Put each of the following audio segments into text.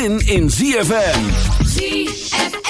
zin in ZFM. ZFM.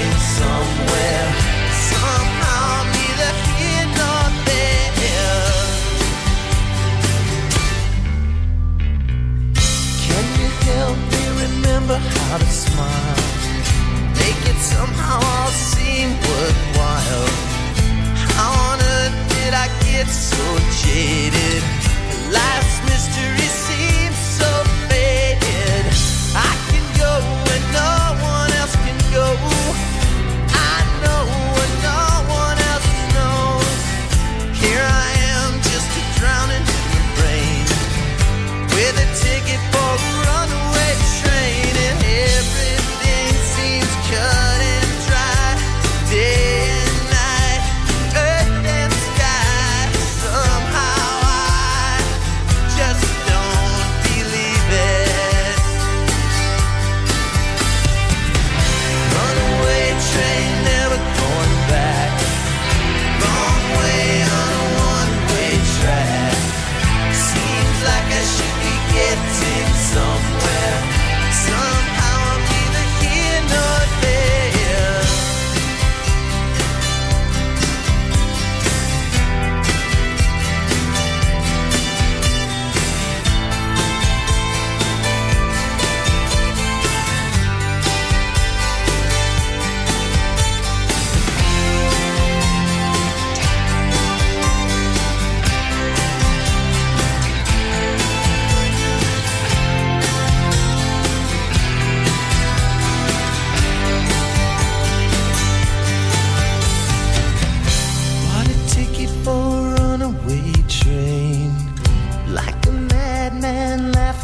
in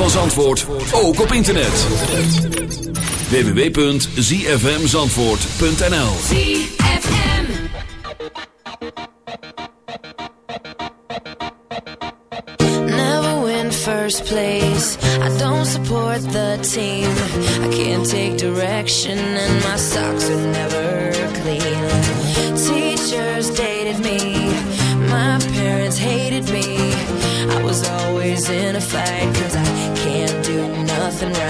van Zandvoort ook op internet. www.zfmzandvoort.nl Never win first place. I don't support the team. I can't take direction and my socks are never and round.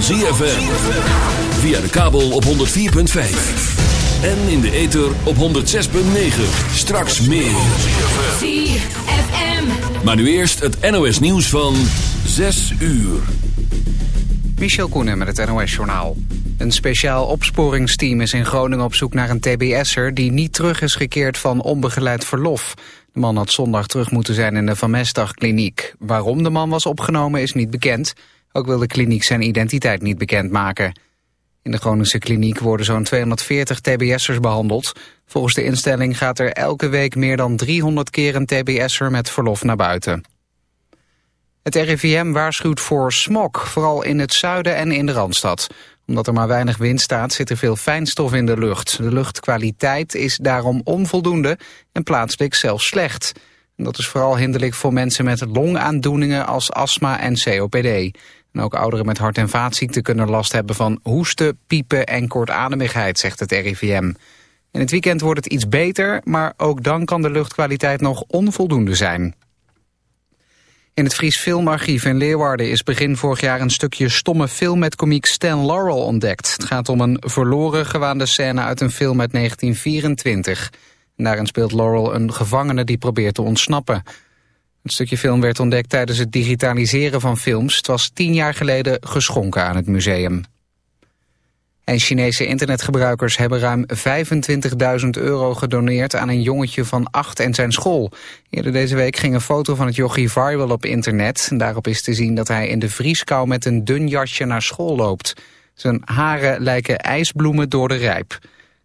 ZFM. Via de kabel op 104.5. En in de ether op 106.9. Straks meer. ZFM. Maar nu eerst het NOS nieuws van 6 uur. Michel Koenen met het NOS-journaal. Een speciaal opsporingsteam is in Groningen op zoek naar een tbs'er... die niet terug is gekeerd van onbegeleid verlof. De man had zondag terug moeten zijn in de Van Mestdag kliniek. Waarom de man was opgenomen is niet bekend. Ook wil de kliniek zijn identiteit niet bekendmaken. In de Groningse kliniek worden zo'n 240 tbs'ers behandeld. Volgens de instelling gaat er elke week meer dan 300 keer een tbs'er met verlof naar buiten. Het RIVM waarschuwt voor smog, vooral in het zuiden en in de Randstad. Omdat er maar weinig wind staat, zit er veel fijnstof in de lucht. De luchtkwaliteit is daarom onvoldoende en plaatselijk zelfs slecht. En dat is vooral hinderlijk voor mensen met longaandoeningen als astma en COPD. En ook ouderen met hart- en vaatziekten kunnen last hebben van hoesten, piepen en kortademigheid, zegt het RIVM. In het weekend wordt het iets beter, maar ook dan kan de luchtkwaliteit nog onvoldoende zijn. In het Fries Filmarchief in Leeuwarden is begin vorig jaar een stukje stomme film met komiek Stan Laurel ontdekt. Het gaat om een verloren gewaande scène uit een film uit 1924. En daarin speelt Laurel een gevangene die probeert te ontsnappen. Het stukje film werd ontdekt tijdens het digitaliseren van films. Het was tien jaar geleden geschonken aan het museum. En Chinese internetgebruikers hebben ruim 25.000 euro gedoneerd aan een jongetje van acht en zijn school. Eerder deze week ging een foto van het jochie viral op internet. Daarop is te zien dat hij in de vrieskou met een dun jasje naar school loopt. Zijn haren lijken ijsbloemen door de rijp.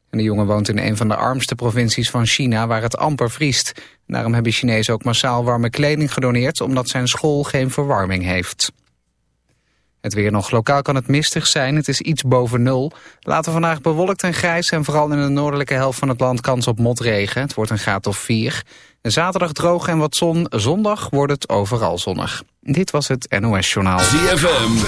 De jongen woont in een van de armste provincies van China waar het amper vriest. Daarom hebben Chinezen ook massaal warme kleding gedoneerd omdat zijn school geen verwarming heeft. Het weer nog lokaal kan het mistig zijn, het is iets boven nul. Later vandaag bewolkt en grijs en vooral in de noordelijke helft van het land kans op motregen. Het wordt een graad of 4. Zaterdag droog en wat zon, zondag wordt het overal zonnig. Dit was het NOS Journaal. ZFM.